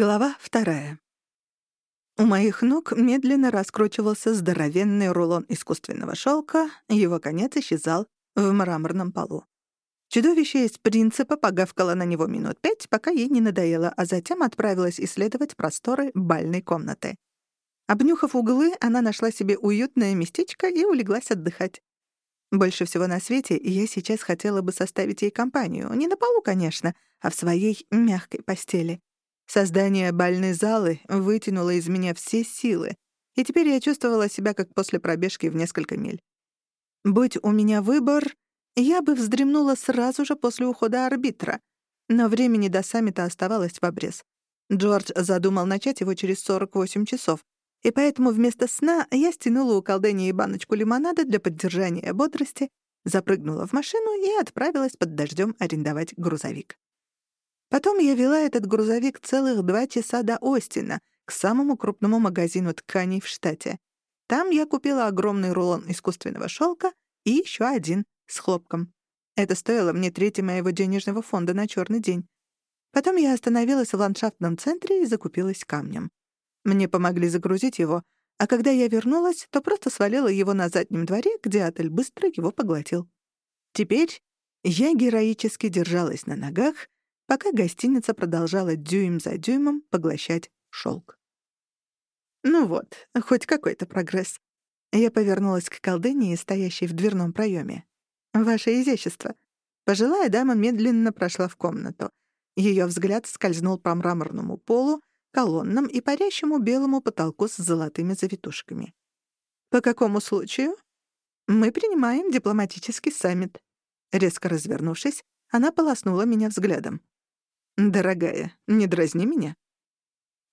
Глава вторая. У моих ног медленно раскручивался здоровенный рулон искусственного шелка, его конец исчезал в мраморном полу. Чудовище из принципа погавкало на него минут пять, пока ей не надоело, а затем отправилась исследовать просторы бальной комнаты. Обнюхав углы, она нашла себе уютное местечко и улеглась отдыхать. Больше всего на свете я сейчас хотела бы составить ей компанию. Не на полу, конечно, а в своей мягкой постели. Создание бальной залы вытянуло из меня все силы, и теперь я чувствовала себя как после пробежки в несколько миль. Будь у меня выбор, я бы вздремнула сразу же после ухода арбитра, но времени до саммита оставалось в обрез. Джордж задумал начать его через 48 часов, и поэтому вместо сна я стянула у колдении баночку лимонада для поддержания бодрости, запрыгнула в машину и отправилась под дождем арендовать грузовик. Потом я вела этот грузовик целых два часа до Остина, к самому крупному магазину тканей в штате. Там я купила огромный рулон искусственного шелка и еще один с хлопком. Это стоило мне трети моего денежного фонда на черный день. Потом я остановилась в ландшафтном центре и закупилась камнем. Мне помогли загрузить его, а когда я вернулась, то просто свалила его на заднем дворе, где отель быстро его поглотил. Теперь я героически держалась на ногах пока гостиница продолжала дюйм за дюймом поглощать шелк. Ну вот, хоть какой-то прогресс. Я повернулась к колдыне, стоящей в дверном проеме. «Ваше изящество». Пожилая дама медленно прошла в комнату. Ее взгляд скользнул по мраморному полу, колоннам и парящему белому потолку с золотыми завитушками. «По какому случаю?» «Мы принимаем дипломатический саммит». Резко развернувшись, она полоснула меня взглядом. «Дорогая, не дразни меня».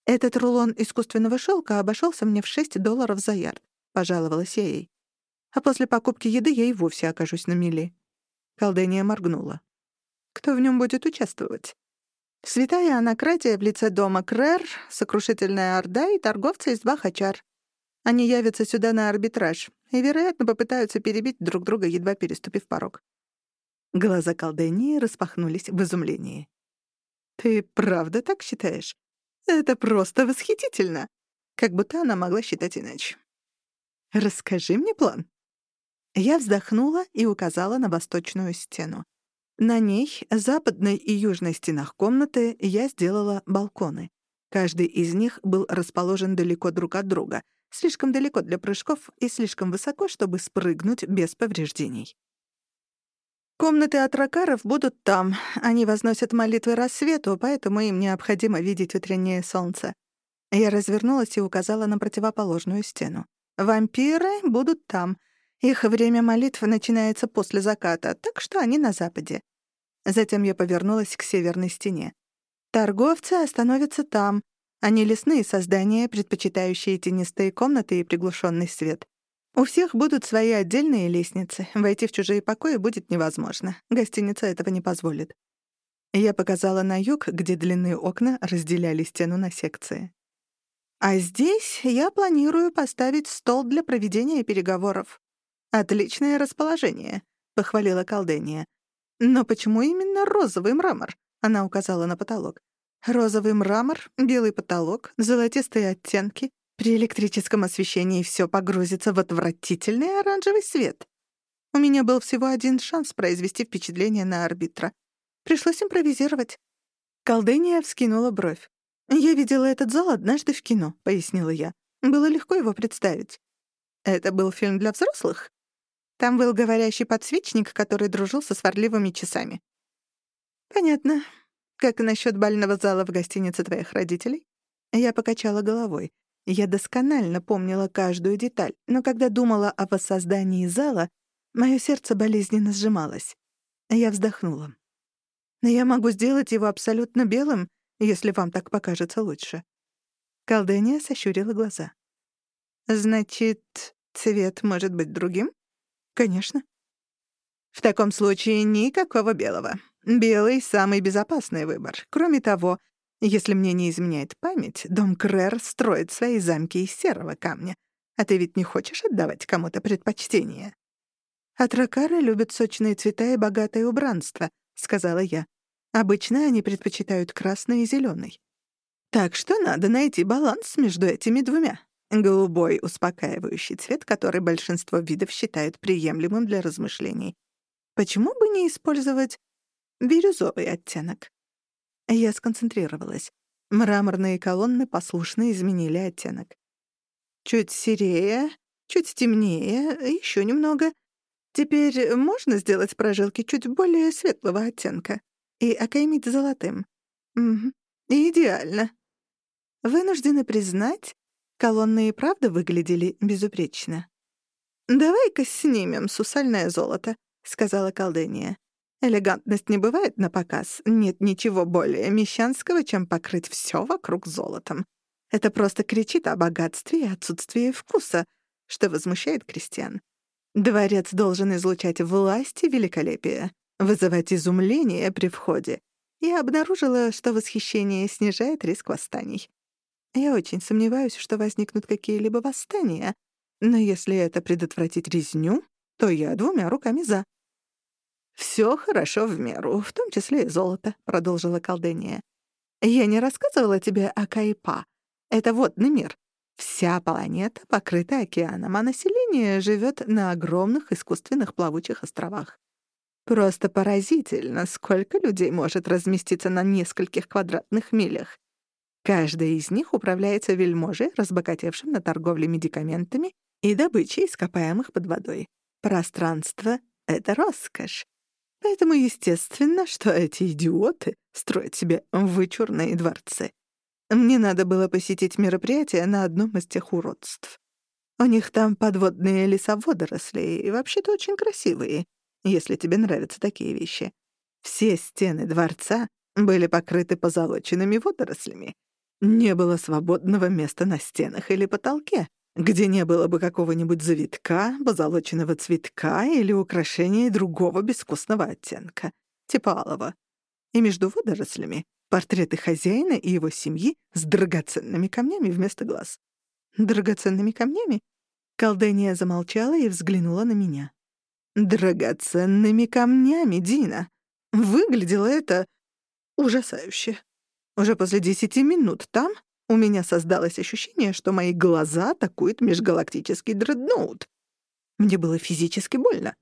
«Этот рулон искусственного шелка обошелся мне в 6 долларов за ярд», — пожаловалась я ей. «А после покупки еды я и вовсе окажусь на мели». Колдения моргнула. «Кто в нем будет участвовать?» «Святая анакратия в лице дома Крэр, сокрушительная орда и торговцы из Бахачар. Они явятся сюда на арбитраж и, вероятно, попытаются перебить друг друга, едва переступив порог». Глаза колдении распахнулись в изумлении. «Ты правда так считаешь? Это просто восхитительно!» Как будто она могла считать иначе. «Расскажи мне план». Я вздохнула и указала на восточную стену. На ней, западной и южной стенах комнаты, я сделала балконы. Каждый из них был расположен далеко друг от друга, слишком далеко для прыжков и слишком высоко, чтобы спрыгнуть без повреждений. Комнаты атракаров будут там. Они возносят молитвы рассвету, поэтому им необходимо видеть утреннее солнце. Я развернулась и указала на противоположную стену. Вампиры будут там. Их время молитв начинается после заката, так что они на западе. Затем я повернулась к северной стене. Торговцы остановятся там. Они лесные создания, предпочитающие тенистые комнаты и приглушенный свет. У всех будут свои отдельные лестницы. Войти в чужие покои будет невозможно. Гостиница этого не позволит. Я показала на юг, где длинные окна разделяли стену на секции. А здесь я планирую поставить стол для проведения переговоров. Отличное расположение, похвалила колдения. Но почему именно розовый мрамор? Она указала на потолок. Розовый мрамор, белый потолок, золотистые оттенки, при электрическом освещении все погрузится в отвратительный оранжевый свет. У меня был всего один шанс произвести впечатление на арбитра. Пришлось импровизировать. Колдыния вскинула бровь. «Я видела этот зал однажды в кино», — пояснила я. Было легко его представить. «Это был фильм для взрослых?» Там был говорящий подсвечник, который дружил со сварливыми часами. «Понятно. Как насчет бального зала в гостинице твоих родителей?» Я покачала головой. Я досконально помнила каждую деталь, но когда думала о воссоздании зала, мое сердце болезненно сжималось. Я вздохнула. «Я могу сделать его абсолютно белым, если вам так покажется лучше». Колдения сощурила глаза. «Значит, цвет может быть другим?» «Конечно». «В таком случае никакого белого. Белый — самый безопасный выбор. Кроме того, если мне не изменяет память, дом Крэр строит свои замки из серого камня. А ты ведь не хочешь отдавать кому-то предпочтение?» «Атракары любят сочные цвета и богатое убранство», — сказала я. «Обычно они предпочитают красный и зеленый. Так что надо найти баланс между этими двумя. Голубой — успокаивающий цвет, который большинство видов считают приемлемым для размышлений. Почему бы не использовать бирюзовый оттенок? Я сконцентрировалась. Мраморные колонны послушно изменили оттенок. Чуть серее, чуть темнее, еще немного. Теперь можно сделать прожилки чуть более светлого оттенка и окаймить золотым. Угу. Идеально. Вынуждены признать, колонны и правда выглядели безупречно. «Давай-ка снимем сусальное золото», — сказала колдыния. Элегантность не бывает на показ. Нет ничего более мещанского, чем покрыть все вокруг золотом. Это просто кричит о богатстве и отсутствии вкуса, что возмущает крестьян. Дворец должен излучать власть и великолепие, вызывать изумление при входе. Я обнаружила, что восхищение снижает риск восстаний. Я очень сомневаюсь, что возникнут какие-либо восстания, но если это предотвратить резню, то я двумя руками за. «Всё хорошо в меру, в том числе и золото», — продолжила колдыния. «Я не рассказывала тебе о Кайпа. Это водный мир. Вся планета покрыта океаном, а население живёт на огромных искусственных плавучих островах. Просто поразительно, сколько людей может разместиться на нескольких квадратных милях. Каждая из них управляется вельможей, разбогатевшим на торговле медикаментами и добычей ископаемых под водой. Пространство — это роскошь. Поэтому естественно, что эти идиоты строят себе вычурные дворцы. Мне надо было посетить мероприятие на одном из тех уродств. У них там подводные леса водорослей, и вообще-то очень красивые, если тебе нравятся такие вещи. Все стены дворца были покрыты позолоченными водорослями. Не было свободного места на стенах или потолке, где не было бы какого-нибудь завитка, позолоченного цветка или украшения другого безвкусного оттенка, типа алого. И между водорослями портреты хозяина и его семьи с драгоценными камнями вместо глаз. Драгоценными камнями? Колдения замолчала и взглянула на меня. Драгоценными камнями, Дина. Выглядело это ужасающе. Уже после десяти минут там у меня создалось ощущение, что мои глаза атакуют межгалактический дредноут. Мне было физически больно.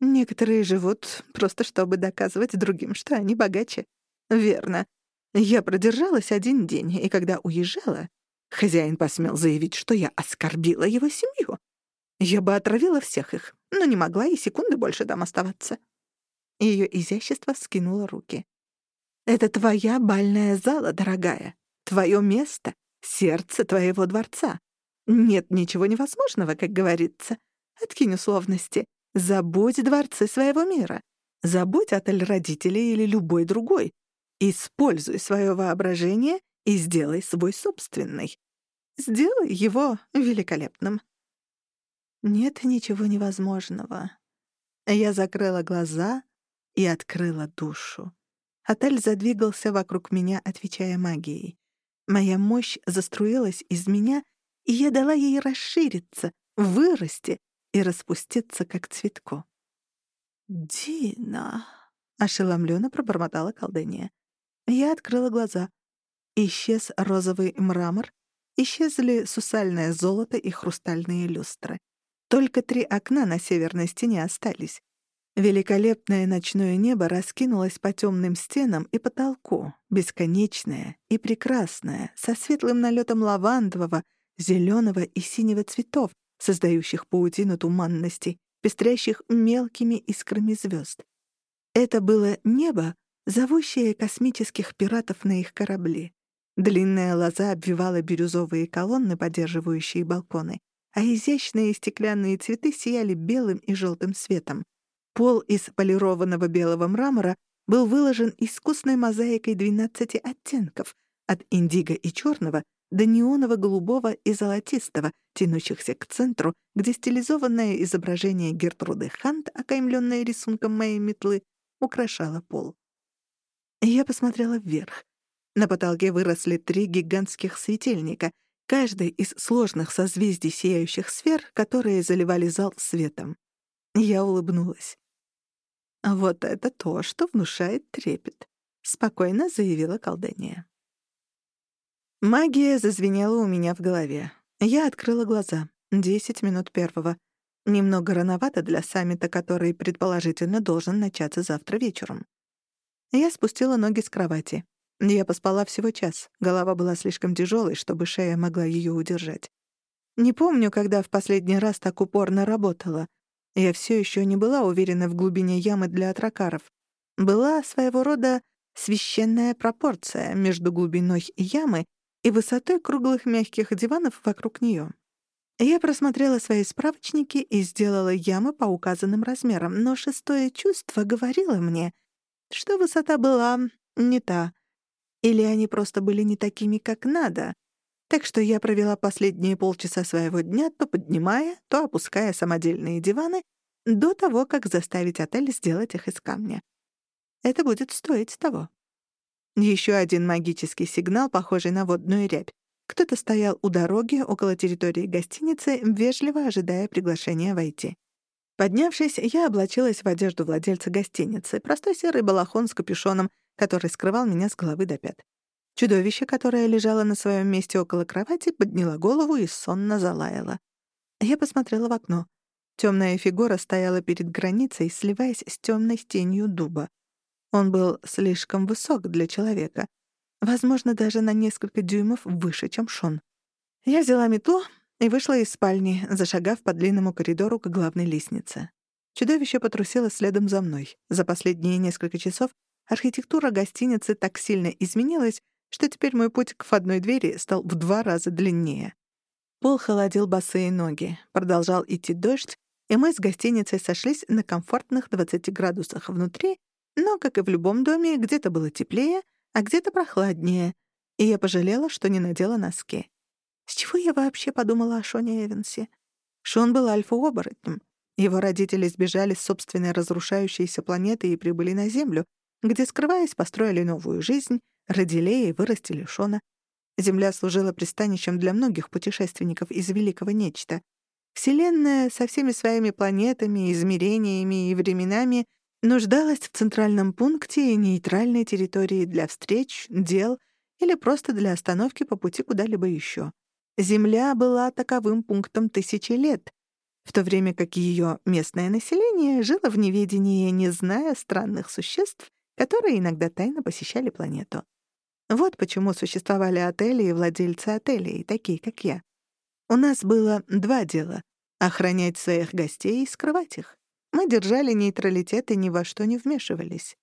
Некоторые живут просто чтобы доказывать другим, что они богаче. Верно. Я продержалась один день, и когда уезжала, хозяин посмел заявить, что я оскорбила его семью. Я бы отравила всех их, но не могла и секунды больше там оставаться. Ее изящество вскинуло руки. «Это твоя бальная зала, дорогая. Твое место — сердце твоего дворца. Нет ничего невозможного, как говорится. Откинь условности. Забудь дворцы своего мира. Забудь отель родителей или любой другой. Используй свое воображение и сделай свой собственный. Сделай его великолепным. Нет ничего невозможного. Я закрыла глаза и открыла душу. Отель задвигался вокруг меня, отвечая магией. Моя мощь заструилась из меня, и я дала ей расшириться, вырасти и распуститься, как цветку. «Дина!» — ошеломленно пробормотала колдыня. Я открыла глаза. Исчез розовый мрамор, исчезли сусальное золото и хрустальные люстры. Только три окна на северной стене остались. Великолепное ночное небо раскинулось по темным стенам и потолку, бесконечное и прекрасное, со светлым налетом лавандового, зеленого и синего цветов, создающих паутину туманностей, пестрящих мелкими искрами звезд. Это было небо, зовущее космических пиратов на их корабли. Длинная лоза обвивала бирюзовые колонны, поддерживающие балконы, а изящные стеклянные цветы сияли белым и желтым светом. Пол из полированного белого мрамора был выложен искусной мозаикой 12 оттенков, от индиго и черного до неоново-голубого и золотистого, тянущихся к центру, где стилизованное изображение Гертруды Хант, окаймленное рисунком моей метлы, украшало пол. Я посмотрела вверх. На потолке выросли три гигантских светильника, каждый из сложных созвездий сияющих сфер, которые заливали зал светом. Я улыбнулась. «Вот это то, что внушает трепет», — спокойно заявила колдыния. Магия зазвенела у меня в голове. Я открыла глаза. Десять минут первого. Немного рановато для саммита, который, предположительно, должен начаться завтра вечером. Я спустила ноги с кровати. Я поспала всего час. Голова была слишком тяжелой, чтобы шея могла ее удержать. Не помню, когда в последний раз так упорно работала. Я все еще не была уверена в глубине ямы для атракаров. Была своего рода священная пропорция между глубиной ямы и высотой круглых мягких диванов вокруг нее. Я просмотрела свои справочники и сделала ямы по указанным размерам, но шестое чувство говорило мне, что высота была не та. Или они просто были не такими, как надо. Так что я провела последние полчаса своего дня, то поднимая, то опуская самодельные диваны, до того, как заставить отель сделать их из камня. Это будет стоить того. Еще один магический сигнал, похожий на водную рябь. Кто-то стоял у дороги около территории гостиницы, вежливо ожидая приглашения войти. Поднявшись, я облачилась в одежду владельца гостиницы, простой серый балахон с капюшоном, который скрывал меня с головы до пят. Чудовище, которое лежало на своем месте около кровати, подняло голову и сонно залаяло. Я посмотрела в окно. Темная фигура стояла перед границей, сливаясь с темной тенью дуба. Он был слишком высок для человека. Возможно, даже на несколько дюймов выше, чем Шон. Я взяла метлу и вышла из спальни, зашагав по длинному коридору к главной лестнице. Чудовище потрусило следом за мной. За последние несколько часов архитектура гостиницы так сильно изменилась, что теперь мой путь к входной двери стал в два раза длиннее. Пол холодил босые ноги, продолжал идти дождь, и мы с гостиницей сошлись на комфортных 20 градусах внутри, но, как и в любом доме, где-то было теплее, а где-то прохладнее, и я пожалела, что не надела носки. С чего я вообще подумала о Шоне Эвансе? Шон был альфа-оборотнем. Его родители сбежали с собственной разрушающейся планеты и прибыли на Землю, где, скрываясь, построили новую жизнь, родили и вырастили Шона. Земля служила пристанищем для многих путешественников из Великого Нечто. Вселенная со всеми своими планетами, измерениями и временами нуждалась в центральном пункте и нейтральной территории для встреч, дел или просто для остановки по пути куда-либо еще. Земля была таковым пунктом тысячи лет, в то время как ее местное население жило в неведении, не зная странных существ, которые иногда тайно посещали планету. Вот почему существовали отели и владельцы отелей, такие как я. У нас было два дела — охранять своих гостей и скрывать их. Мы держали нейтралитет и ни во что не вмешивались.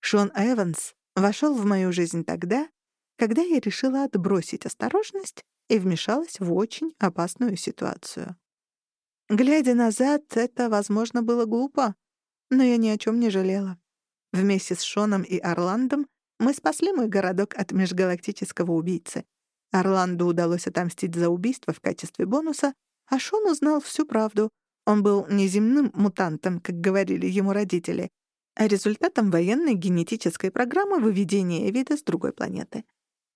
Шон Эванс вошел в мою жизнь тогда, когда я решила отбросить осторожность и вмешалась в очень опасную ситуацию. Глядя назад, это, возможно, было глупо, но я ни о чем не жалела. Вместе с Шоном и Орландом мы спасли мой городок от межгалактического убийцы. Орланду удалось отомстить за убийство в качестве бонуса, а Шон узнал всю правду. Он был не земным мутантом, как говорили ему родители, а результатом военной генетической программы выведения вида с другой планеты.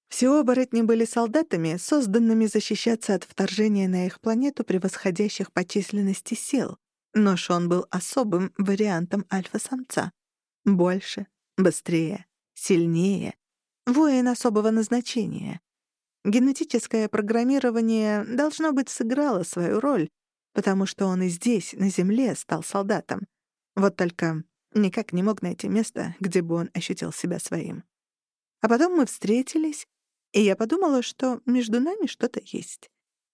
Все оборотни были солдатами, созданными защищаться от вторжения на их планету превосходящих по численности сил. Но Шон был особым вариантом альфа-самца. Больше, быстрее, сильнее. Воин особого назначения. Генетическое программирование, должно быть, сыграло свою роль, потому что он и здесь, на Земле, стал солдатом. Вот только никак не мог найти место, где бы он ощутил себя своим. А потом мы встретились, и я подумала, что между нами что-то есть.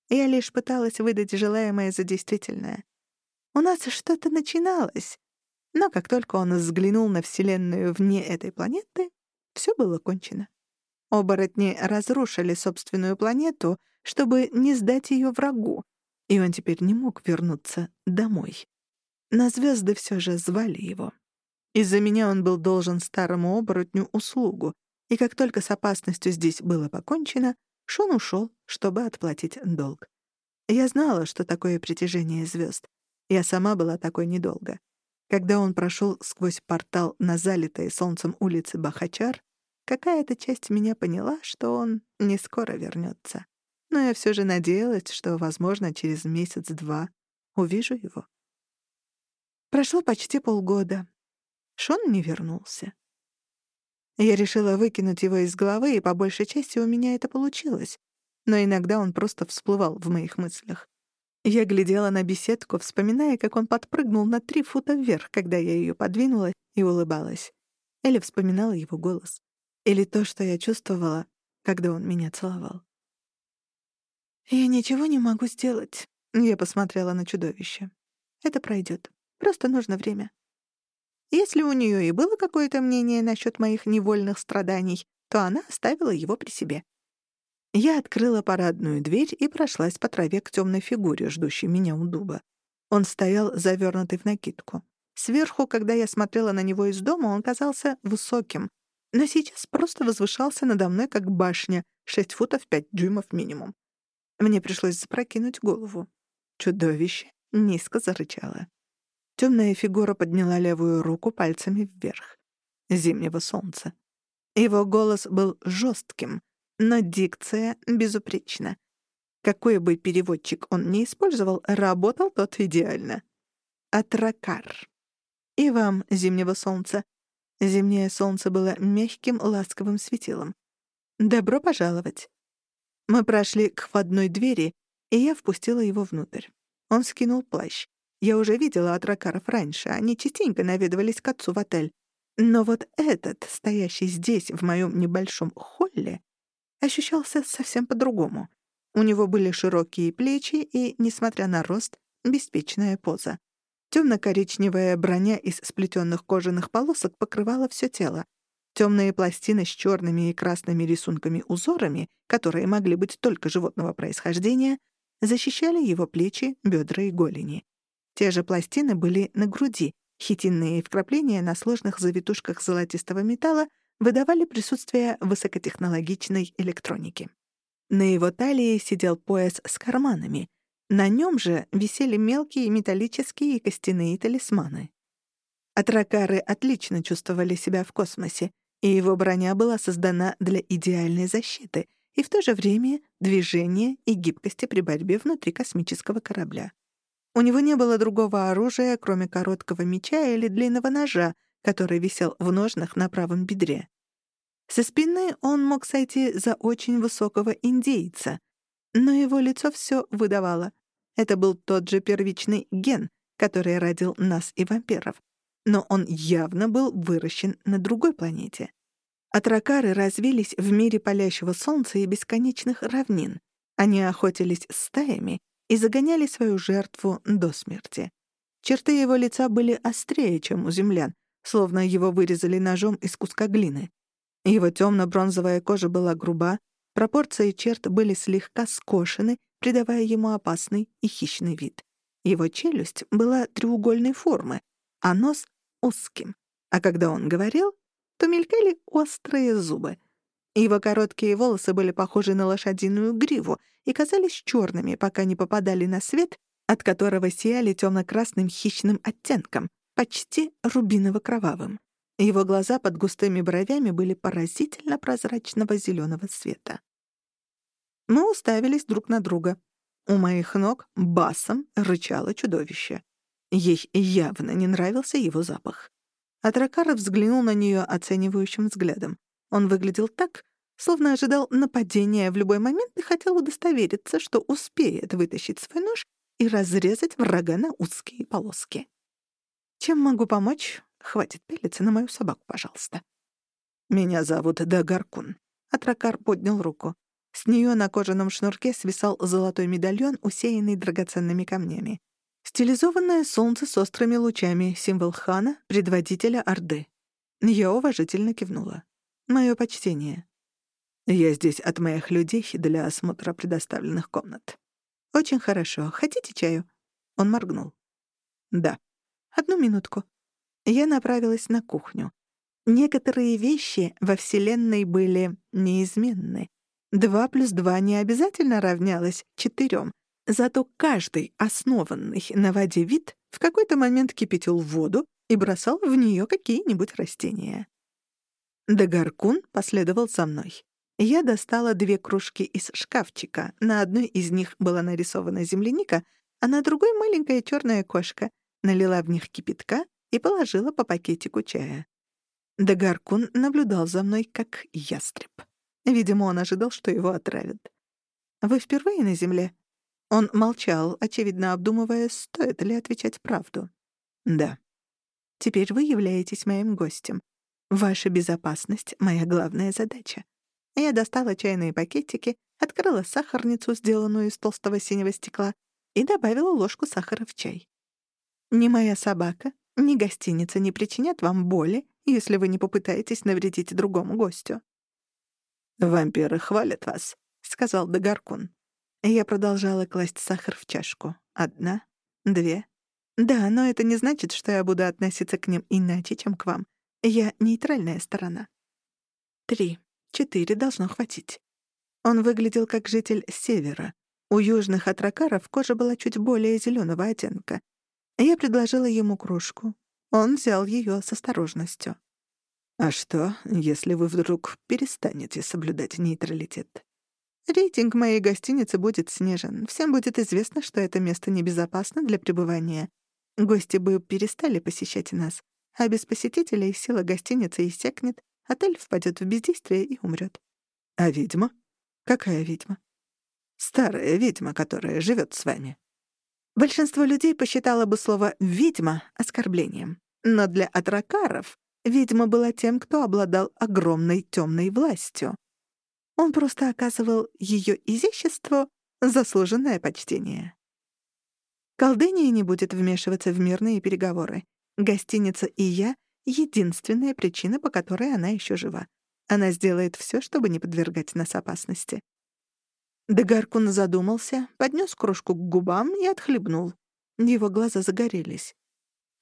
Я лишь пыталась выдать желаемое за действительное. У нас что-то начиналось, но как только он взглянул на Вселенную вне этой планеты, все было кончено. Оборотни разрушили собственную планету, чтобы не сдать ее врагу, и он теперь не мог вернуться домой. На звезды все же звали его. Из-за меня он был должен старому оборотню услугу, и как только с опасностью здесь было покончено, Шон ушел, чтобы отплатить долг. Я знала, что такое притяжение звезд. Я сама была такой недолго. Когда он прошел сквозь портал на залитой солнцем улице Бахачар, какая-то часть меня поняла, что он не скоро вернется. Но я все же надеялась, что, возможно, через месяц-два увижу его. Прошло почти полгода. Шон не вернулся. Я решила выкинуть его из головы, и по большей части у меня это получилось. Но иногда он просто всплывал в моих мыслях. Я глядела на беседку, вспоминая, как он подпрыгнул на три фута вверх, когда я ее подвинула, и улыбалась. Или вспоминала его голос. Или то, что я чувствовала, когда он меня целовал. «Я ничего не могу сделать», — я посмотрела на чудовище. «Это пройдет. Просто нужно время». Если у нее и было какое-то мнение насчет моих невольных страданий, то она оставила его при себе. Я открыла парадную дверь и прошлась по траве к темной фигуре, ждущей меня у дуба. Он стоял завернутый в накидку. Сверху, когда я смотрела на него из дома, он казался высоким, но сейчас просто возвышался надо мной, как башня, шесть футов пять дюймов минимум. Мне пришлось запрокинуть голову. Чудовище низко зарычало. Темная фигура подняла левую руку пальцами вверх. Зимнего солнца. Его голос был жестким, но дикция безупречна. Какой бы переводчик он ни использовал, работал тот идеально. Атракар. И вам, зимнего солнца. Зимнее солнце было мягким, ласковым светилом. Добро пожаловать. Мы прошли к входной двери, и я впустила его внутрь. Он скинул плащ. Я уже видела атракаров раньше, они частенько наведывались к отцу в отель. Но вот этот, стоящий здесь, в моем небольшом холле, ощущался совсем по-другому. У него были широкие плечи и, несмотря на рост, беспечная поза. Темно-коричневая броня из сплетенных кожаных полосок покрывала все тело. Темные пластины с черными и красными рисунками-узорами, которые могли быть только животного происхождения, защищали его плечи, бедра и голени. Те же пластины были на груди, хитинные вкрапления на сложных завитушках золотистого металла выдавали присутствие высокотехнологичной электроники. На его талии сидел пояс с карманами. На нем же висели мелкие металлические и костяные талисманы. Атракары отлично чувствовали себя в космосе, и его броня была создана для идеальной защиты и в то же время движения и гибкости при борьбе внутри космического корабля. У него не было другого оружия, кроме короткого меча или длинного ножа, который висел в ножнах на правом бедре. Со спины он мог сойти за очень высокого индейца, но его лицо все выдавало. Это был тот же первичный ген, который родил нас и вампиров. Но он явно был выращен на другой планете. Атракары развились в мире палящего солнца и бесконечных равнин. Они охотились стаями и загоняли свою жертву до смерти. Черты его лица были острее, чем у землян, словно его вырезали ножом из куска глины. Его темно-бронзовая кожа была груба, пропорции черт были слегка скошены, придавая ему опасный и хищный вид. Его челюсть была треугольной формы, а нос — узким. А когда он говорил, то мелькали острые зубы. Его короткие волосы были похожи на лошадиную гриву и казались черными, пока не попадали на свет, от которого сияли темно-красным хищным оттенком, почти рубиново-кровавым. Его глаза под густыми бровями были поразительно прозрачного зеленого цвета. Мы уставились друг на друга. У моих ног басом рычало чудовище. Ей явно не нравился его запах. Атракар взглянул на нее оценивающим взглядом. Он выглядел так, словно ожидал нападения в любой момент и хотел удостовериться, что успеет вытащить свой нож и разрезать врага на узкие полоски. Чем могу помочь? Хватит пелиться на мою собаку, пожалуйста. Меня зовут Дагаркун. Атракар поднял руку. С нее на кожаном шнурке свисал золотой медальон, усеянный драгоценными камнями. Стилизованное солнце с острыми лучами, символ хана, предводителя Орды. Я уважительно кивнула. Мое почтение. Я здесь от моих людей для осмотра предоставленных комнат. Очень хорошо. Хотите чаю? Он моргнул. Да. Одну минутку. Я направилась на кухню. Некоторые вещи во Вселенной были неизменны. Два плюс два не обязательно равнялось четырем. Зато каждый основанный на воде вид в какой-то момент кипятил воду и бросал в нее какие-нибудь растения. Дагаркун последовал за мной. Я достала две кружки из шкафчика. На одной из них была нарисована земляника, а на другой — маленькая черная кошка налила в них кипятка и положила по пакетику чая. Дагаркун наблюдал за мной как ястреб. Видимо, он ожидал, что его отравят. «Вы впервые на Земле?» Он молчал, очевидно обдумывая, стоит ли отвечать правду. «Да». «Теперь вы являетесь моим гостем. Ваша безопасность — моя главная задача. Я достала чайные пакетики, открыла сахарницу, сделанную из толстого синего стекла, и добавила ложку сахара в чай. Ни моя собака, ни гостиница не причинят вам боли, если вы не попытаетесь навредить другому гостю. «Вампиры хвалят вас», — сказал Дагаркун. Я продолжала класть сахар в чашку. Одна, две. Да, но это не значит, что я буду относиться к ним иначе, чем к вам. Я нейтральная сторона. Три, четыре должно хватить. Он выглядел как житель севера. У южных атракаров кожа была чуть более зеленого оттенка. Я предложила ему кружку. Он взял ее с осторожностью. «А что, если вы вдруг перестанете соблюдать нейтралитет?» Рейтинг моей гостиницы будет снижен. Всем будет известно, что это место небезопасно для пребывания. Гости бы перестали посещать нас, а без посетителей сила гостиницы иссякнет, отель впадет в бездействие и умрет. А ведьма? Какая ведьма? Старая ведьма, которая живет с вами. Большинство людей посчитало бы слово «ведьма» оскорблением. Но для атракаров ведьма была тем, кто обладал огромной темной властью. Он просто оказывал ее изяществу заслуженное почтение. Колдыния не будет вмешиваться в мирные переговоры. Гостиница и я — единственная причина, по которой она еще жива. Она сделает все, чтобы не подвергать нас опасности. Дегаркун задумался, поднес кружку к губам и отхлебнул. Его глаза загорелись.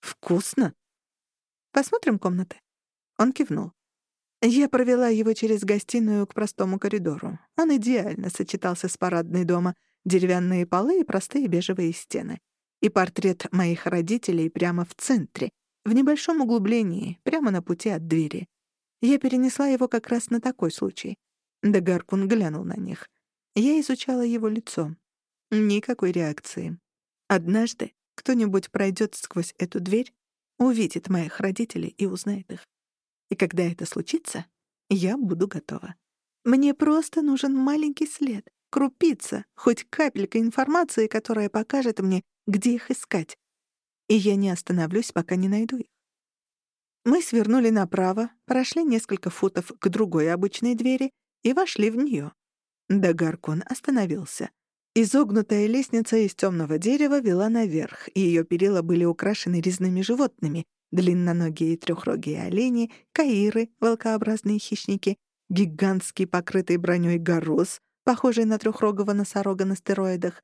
«Вкусно!» «Посмотрим комнаты?» Он кивнул. Я провела его через гостиную к простому коридору. Он идеально сочетался с парадной дома, деревянные полы и простые бежевые стены. И портрет моих родителей прямо в центре, в небольшом углублении, прямо на пути от двери. Я перенесла его как раз на такой случай. Дагаркун глянул на них. Я изучала его лицо. Никакой реакции. Однажды кто-нибудь пройдет сквозь эту дверь, увидит моих родителей и узнает их. И когда это случится, я буду готова. Мне просто нужен маленький след, крупица, хоть капелька информации, которая покажет мне, где их искать. И я не остановлюсь, пока не найду их. Мы свернули направо, прошли несколько футов к другой обычной двери и вошли в нее. Дагаркон остановился. Изогнутая лестница из темного дерева вела наверх, и ее перила были украшены резными животными, длинноногие и трехрогие олени, каиры, волкообразные хищники, гигантский покрытый броней горос, похожий на трехрогого носорога на стероидах.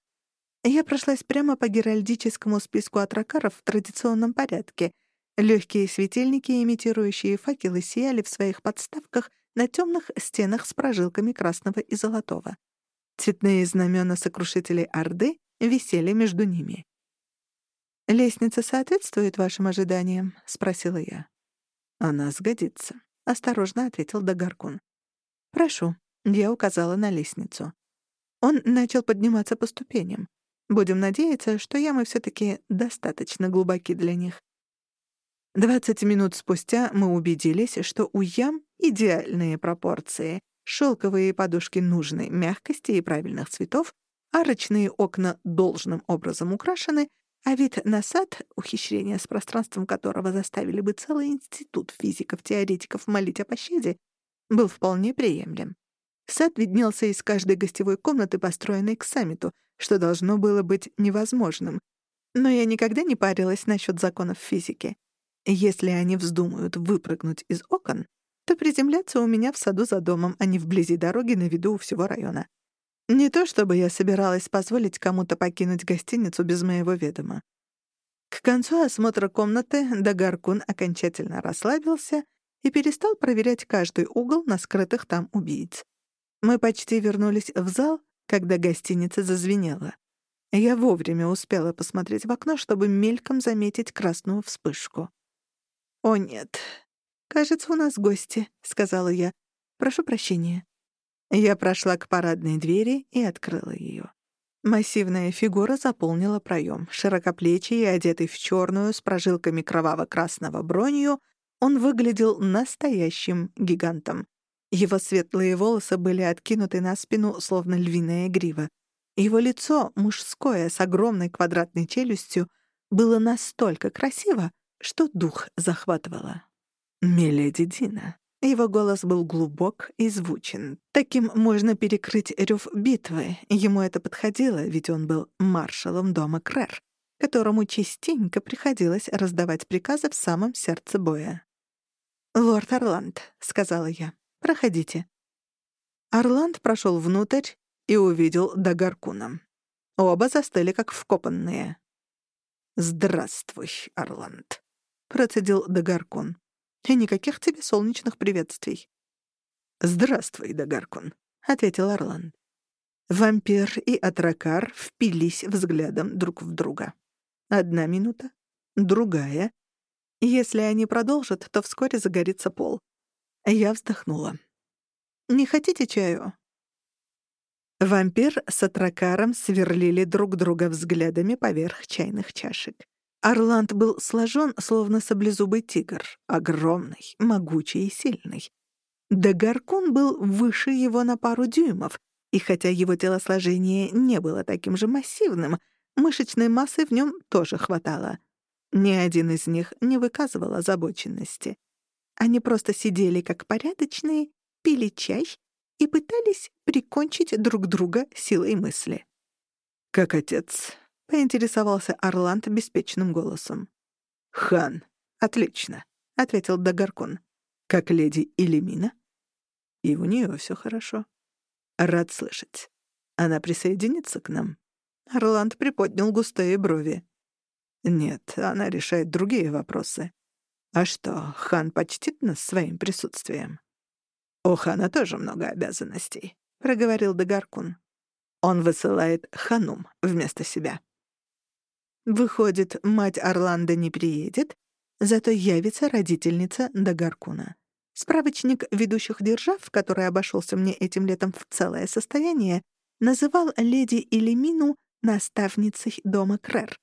Я прошлась прямо по геральдическому списку атракаров в традиционном порядке. Легкие светильники, имитирующие факелы, сияли в своих подставках на темных стенах с прожилками красного и золотого. Цветные знамена сокрушителей Орды висели между ними. «Лестница соответствует вашим ожиданиям?» — спросила я. «Она сгодится», — осторожно ответил Дагаркун. «Прошу», — я указала на лестницу. Он начал подниматься по ступеням. Будем надеяться, что ямы все таки достаточно глубоки для них. Двадцать минут спустя мы убедились, что у ям идеальные пропорции. Шелковые подушки нужной мягкости и правильных цветов, арочные окна должным образом украшены — а вид на сад, ухищрение с пространством которого заставили бы целый институт физиков-теоретиков молить о пощаде, был вполне приемлем. Сад виднелся из каждой гостевой комнаты, построенной к саммиту, что должно было быть невозможным. Но я никогда не парилась насчет законов физики. Если они вздумают выпрыгнуть из окон, то приземляться у меня в саду за домом, а не вблизи дороги на виду у всего района. Не то чтобы я собиралась позволить кому-то покинуть гостиницу без моего ведома. К концу осмотра комнаты Дагаркун окончательно расслабился и перестал проверять каждый угол на скрытых там убийц. Мы почти вернулись в зал, когда гостиница зазвенела. Я вовремя успела посмотреть в окно, чтобы мельком заметить красную вспышку. «О, нет. Кажется, у нас гости», — сказала я. «Прошу прощения». Я прошла к парадной двери и открыла ее. Массивная фигура заполнила проем. Широкоплечий одетый в черную с прожилками кроваво-красного бронью, он выглядел настоящим гигантом. Его светлые волосы были откинуты на спину, словно львиная грива. Его лицо, мужское, с огромной квадратной челюстью, было настолько красиво, что дух захватывало. «Миледи Дина». Его голос был глубок и звучен. Таким можно перекрыть рев битвы. Ему это подходило, ведь он был маршалом дома Крэр, которому частенько приходилось раздавать приказы в самом сердце боя. «Лорд Орланд», — сказала я, — «проходите». Орланд прошел внутрь и увидел Дагаркуна. Оба застыли, как вкопанные. «Здравствуй, Орланд», — процедил Дагаркун. «И никаких тебе солнечных приветствий». «Здравствуй, Дагаркун», — ответил Орланд. Вампир и Атракар впились взглядом друг в друга. Одна минута, другая. Если они продолжат, то вскоре загорится пол. Я вздохнула. «Не хотите чаю?» Вампир с Атракаром сверлили друг друга взглядами поверх чайных чашек. Орланд был сложен, словно саблезубый тигр, огромный, могучий и сильный. Дагаркун был выше его на пару дюймов, и хотя его телосложение не было таким же массивным, мышечной массы в нем тоже хватало. Ни один из них не выказывал озабоченности. Они просто сидели как порядочные, пили чай и пытались прикончить друг друга силой мысли. «Как отец?» — поинтересовался Орланд беспечным голосом. «Хан. Отлично», — ответил Дагаркун. «Как леди Илимина?» «И у нее все хорошо. Рад слышать. Она присоединится к нам?» Орланд приподнял густые брови. «Нет, она решает другие вопросы. А что, хан почтит нас своим присутствием?» «У хана тоже много обязанностей», — проговорил Дагаркун. «Он высылает ханум вместо себя». Выходит, мать Орландо не приедет, зато явится родительница Дагаркуна. Справочник ведущих держав, который обошелся мне этим летом в целое состояние, называл леди Элемину наставницей дома Крэр.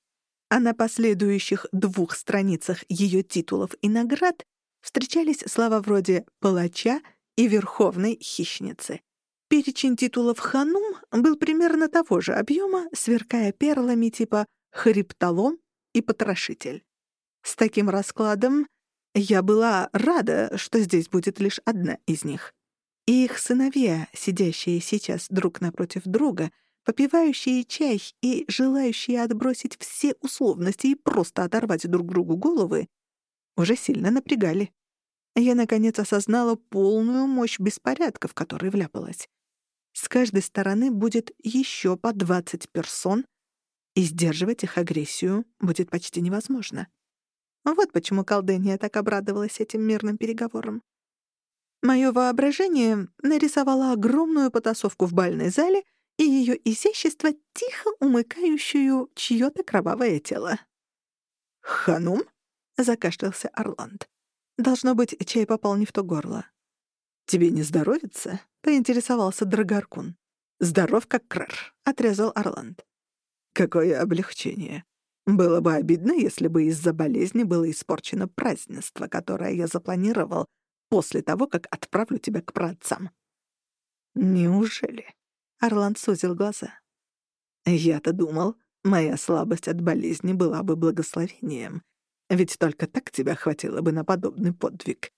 А на последующих двух страницах ее титулов и наград встречались слова вроде «палача» и верховной хищницы. Перечень титулов ханум был примерно того же объема, сверкая перлами типа «хребтолом» и «потрошитель». С таким раскладом я была рада, что здесь будет лишь одна из них. И их сыновья, сидящие сейчас друг напротив друга, попивающие чай и желающие отбросить все условности и просто оторвать друг другу головы, уже сильно напрягали я, наконец, осознала полную мощь беспорядка, в который вляпалась. С каждой стороны будет еще по 20 персон, и сдерживать их агрессию будет почти невозможно. Вот почему колдыня так обрадовалась этим мирным переговорам. Мое воображение нарисовало огромную потасовку в бальной зале и ее изящество, тихо умыкающую чье-то кровавое тело. «Ханум?» — закашлялся Орланд. Должно быть, чай попал не в то горло. «Тебе не здоровится?» — поинтересовался Драгоркун. «Здоров, как крэр», — отрезал Орланд. «Какое облегчение. Было бы обидно, если бы из-за болезни было испорчено празднество, которое я запланировал после того, как отправлю тебя к праотцам». «Неужели?» — Орланд сузил глаза. «Я-то думал, моя слабость от болезни была бы благословением, ведь только так тебя хватило бы на подобный подвиг.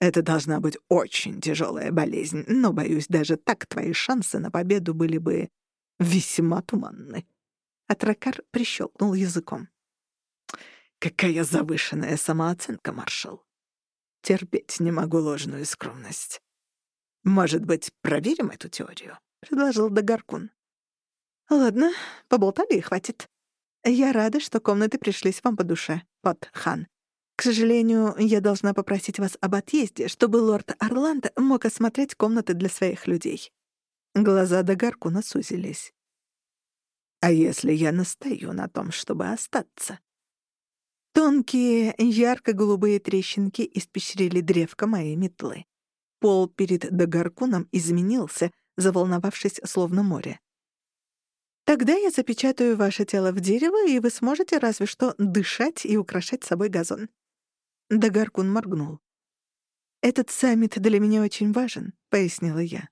Это должна быть очень тяжелая болезнь, но, боюсь, даже так твои шансы на победу были бы весьма туманны. Атракар прищелкнул языком. «Какая завышенная самооценка, маршал! Терпеть не могу ложную скромность. Может быть, проверим эту теорию?» — предложил Дагаркун. «Ладно, поболтали и хватит. Я рада, что комнаты пришлись вам по душе, под хан. К сожалению, я должна попросить вас об отъезде, чтобы лорд Орланд мог осмотреть комнаты для своих людей». Глаза Дагарку насузились. «А если я настаю на том, чтобы остаться?» Тонкие, ярко-голубые трещинки испещрили древко моей метлы. Пол перед Дагаркуном изменился, заволновавшись словно море. Тогда я запечатаю ваше тело в дерево, и вы сможете разве что дышать и украшать собой газон». Дагаркун моргнул. «Этот саммит для меня очень важен», — пояснила я.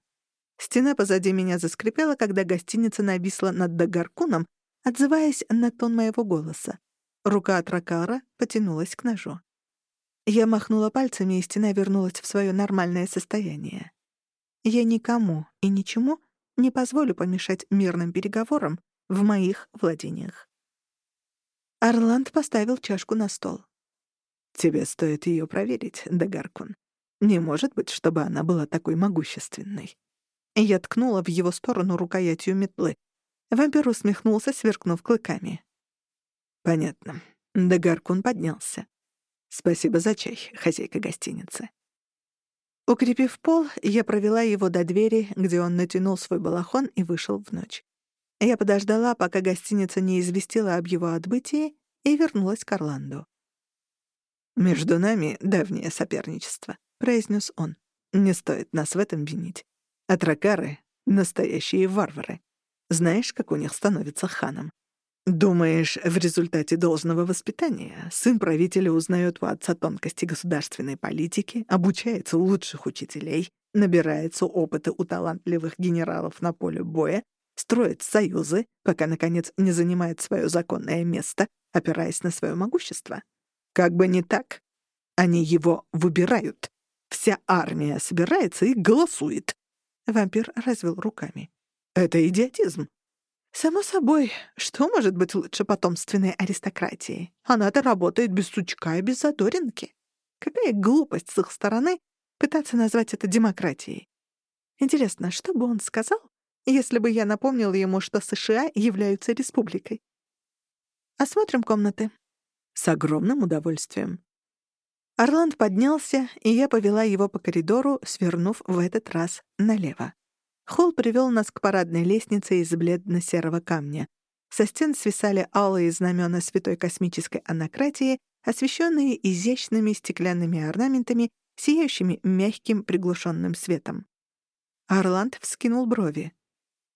Стена позади меня заскрипела, когда гостиница нависла над Дагаркуном, отзываясь на тон моего голоса. Рука от Ракара потянулась к ножу. Я махнула пальцами, и стена вернулась в свое нормальное состояние. Я никому и ничему не позволю помешать мирным переговорам в моих владениях. Орланд поставил чашку на стол. «Тебе стоит ее проверить, Дагаркун. Не может быть, чтобы она была такой могущественной». Я ткнула в его сторону рукоятью метлы. Вампир усмехнулся, сверкнув клыками. «Понятно». Дагаркун поднялся. «Спасибо за чай, хозяйка гостиницы». Укрепив пол, я провела его до двери, где он натянул свой балахон и вышел в ночь. Я подождала, пока гостиница не известила об его отбытии, и вернулась к Орланду. «Между нами давнее соперничество», — произнес он. «Не стоит нас в этом винить. Атракары — настоящие варвары. Знаешь, как у них становится ханом? Думаешь, в результате должного воспитания сын правителя узнает у отца тонкости государственной политики, обучается у лучших учителей, набирается опыта у талантливых генералов на поле боя, строит союзы, пока, наконец, не занимает свое законное место, опираясь на свое могущество? Как бы не так. Они его выбирают. Вся армия собирается и голосует. Вампир развел руками. Это идиотизм. Само собой, что может быть лучше потомственной аристократии? Она-то работает без сучка и без задоринки. Какая глупость с их стороны пытаться назвать это демократией. Интересно, что бы он сказал, если бы я напомнил ему, что США являются республикой? Осмотрим комнаты. С огромным удовольствием. Орланд поднялся, и я повела его по коридору, свернув в этот раз налево. Холл привел нас к парадной лестнице из бледно-серого камня. Со стен свисали алые знамена святой космической анакратии, освещенные изящными стеклянными орнаментами, сияющими мягким приглушенным светом. Орланд вскинул брови.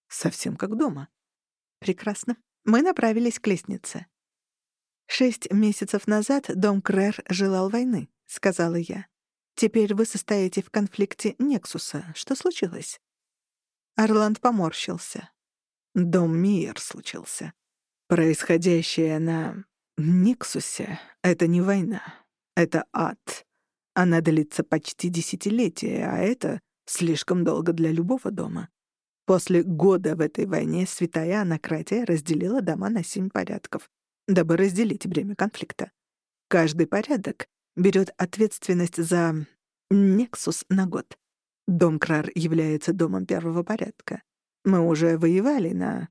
«Совсем как дома». «Прекрасно. Мы направились к лестнице». «Шесть месяцев назад дом Крэр желал войны», — сказала я. «Теперь вы состоите в конфликте Нексуса. Что случилось?» Орланд поморщился. Дом Мир случился. Происходящее на Никсусе — это не война. Это ад. Она длится почти десятилетия, а это слишком долго для любого дома. После года в этой войне святая Анакратия разделила дома на семь порядков, дабы разделить время конфликта. Каждый порядок берет ответственность за Нексус на год. Дом Крар является домом первого порядка. Мы уже воевали на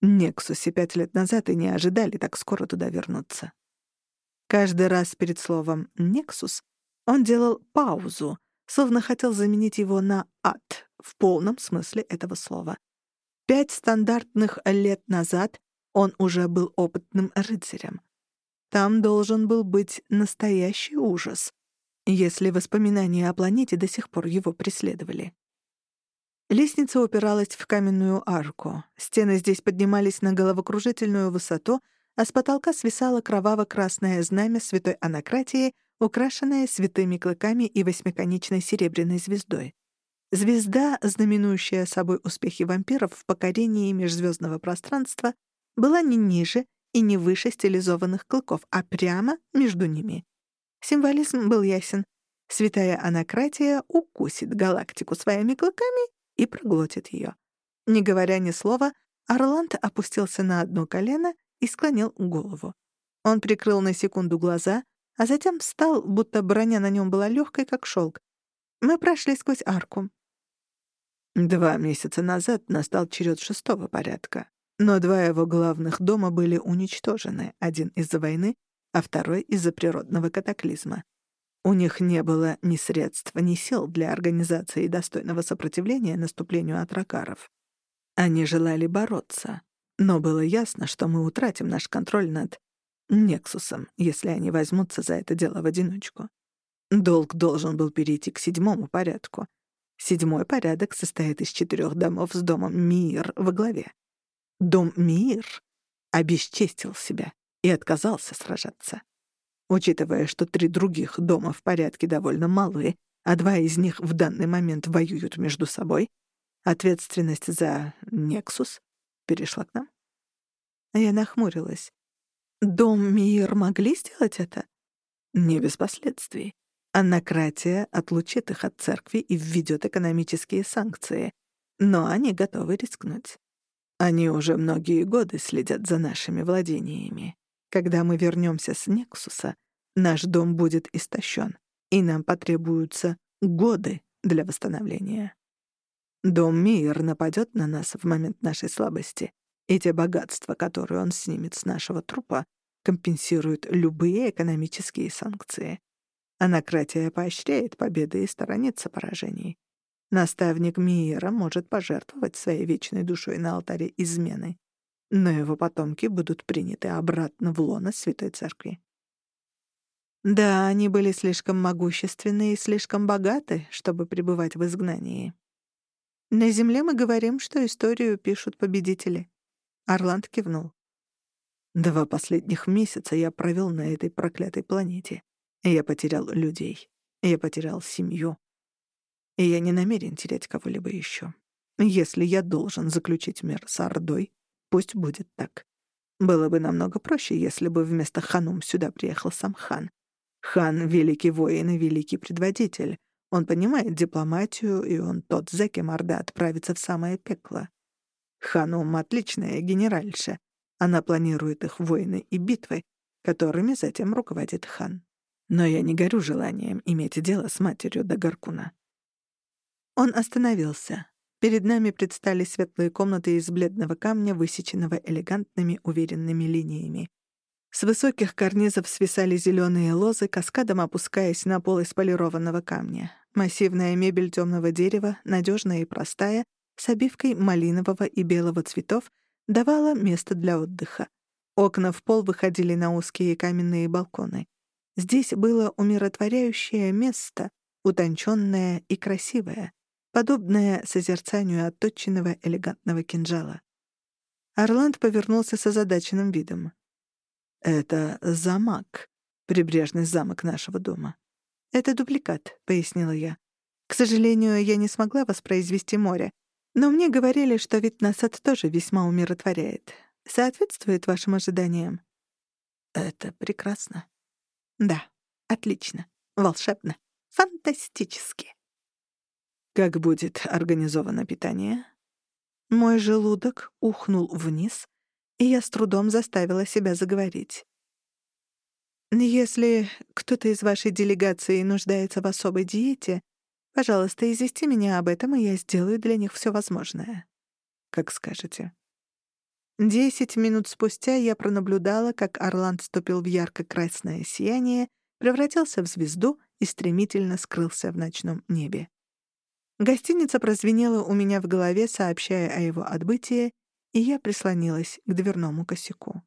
Нексусе пять лет назад и не ожидали так скоро туда вернуться. Каждый раз перед словом «Нексус» он делал паузу, словно хотел заменить его на «ад» в полном смысле этого слова. Пять стандартных лет назад он уже был опытным рыцарем. Там должен был быть настоящий ужас, если воспоминания о планете до сих пор его преследовали. Лестница упиралась в каменную арку. Стены здесь поднимались на головокружительную высоту, а с потолка свисало кроваво-красное знамя святой анакратии, украшенное святыми клыками и восьмиконечной серебряной звездой. Звезда, знаменующая собой успехи вампиров в покорении межзвездного пространства, была не ниже и не выше стилизованных клыков, а прямо между ними. Символизм был ясен. Святая Анакратия укусит галактику своими клыками и проглотит ее. Не говоря ни слова, Орланд опустился на одно колено и склонил голову. Он прикрыл на секунду глаза, а затем встал, будто броня на нем была легкой, как шелк. Мы прошли сквозь арку. Два месяца назад настал черед шестого порядка, но два его главных дома были уничтожены, один из-за войны, а второй — из-за природного катаклизма. У них не было ни средств, ни сил для организации достойного сопротивления наступлению атракаров. Они желали бороться, но было ясно, что мы утратим наш контроль над Нексусом, если они возьмутся за это дело в одиночку. Долг должен был перейти к седьмому порядку. Седьмой порядок состоит из четырех домов с домом Мир во главе. Дом Мир обесчестил себя и отказался сражаться. Учитывая, что три других дома в порядке довольно малы, а два из них в данный момент воюют между собой, ответственность за «Нексус» перешла к нам. Я нахмурилась. Дом Мир могли сделать это? Не без последствий. Анакратия отлучит их от церкви и введет экономические санкции. Но они готовы рискнуть. Они уже многие годы следят за нашими владениями. Когда мы вернемся с Нексуса, наш дом будет истощен, и нам потребуются годы для восстановления. Дом Мир нападет на нас в момент нашей слабости, и те богатства, которые он снимет с нашего трупа, компенсируют любые экономические санкции. Анакратия поощряет победы и сторонится поражений. Наставник Миера может пожертвовать своей вечной душой на алтаре измены, но его потомки будут приняты обратно в лоно Святой Церкви. Да, они были слишком могущественны и слишком богаты, чтобы пребывать в изгнании. На Земле мы говорим, что историю пишут победители. Орланд кивнул. Два последних месяца я провел на этой проклятой планете. Я потерял людей. Я потерял семью. И я не намерен терять кого-либо еще. Если я должен заключить мир с Ордой, пусть будет так. Было бы намного проще, если бы вместо Ханум сюда приехал сам хан. Хан — великий воин и великий предводитель. Он понимает дипломатию, и он тот, за кем Орда отправится в самое пекло. Ханум — отличная генеральша. Она планирует их войны и битвы, которыми затем руководит хан. Но я не горю желанием иметь дело с матерью Дагаркуна. Он остановился. Перед нами предстали светлые комнаты из бледного камня, высеченного элегантными уверенными линиями. С высоких карнизов свисали зеленые лозы, каскадом опускаясь на пол из полированного камня. Массивная мебель темного дерева, надежная и простая, с обивкой малинового и белого цветов, давала место для отдыха. Окна в пол выходили на узкие каменные балконы. Здесь было умиротворяющее место, утонченное и красивое, подобное созерцанию отточенного элегантного кинжала. Орланд повернулся с озадаченным видом. «Это замок, прибрежный замок нашего дома». «Это дубликат», — пояснила я. «К сожалению, я не смогла воспроизвести море, но мне говорили, что вид на сад тоже весьма умиротворяет. Соответствует вашим ожиданиям? Это прекрасно. Да, отлично, волшебно, фантастически. Как будет организовано питание? Мой желудок ухнул вниз, и я с трудом заставила себя заговорить. Если кто-то из вашей делегации нуждается в особой диете, Пожалуйста, извести меня об этом, и я сделаю для них все возможное. Как скажете. Десять минут спустя я пронаблюдала, как Орланд вступил в ярко-красное сияние, превратился в звезду и стремительно скрылся в ночном небе. Гостиница прозвенела у меня в голове, сообщая о его отбытии, и я прислонилась к дверному косяку.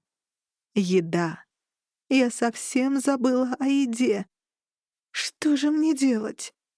Еда. Я совсем забыла о еде. Что же мне делать?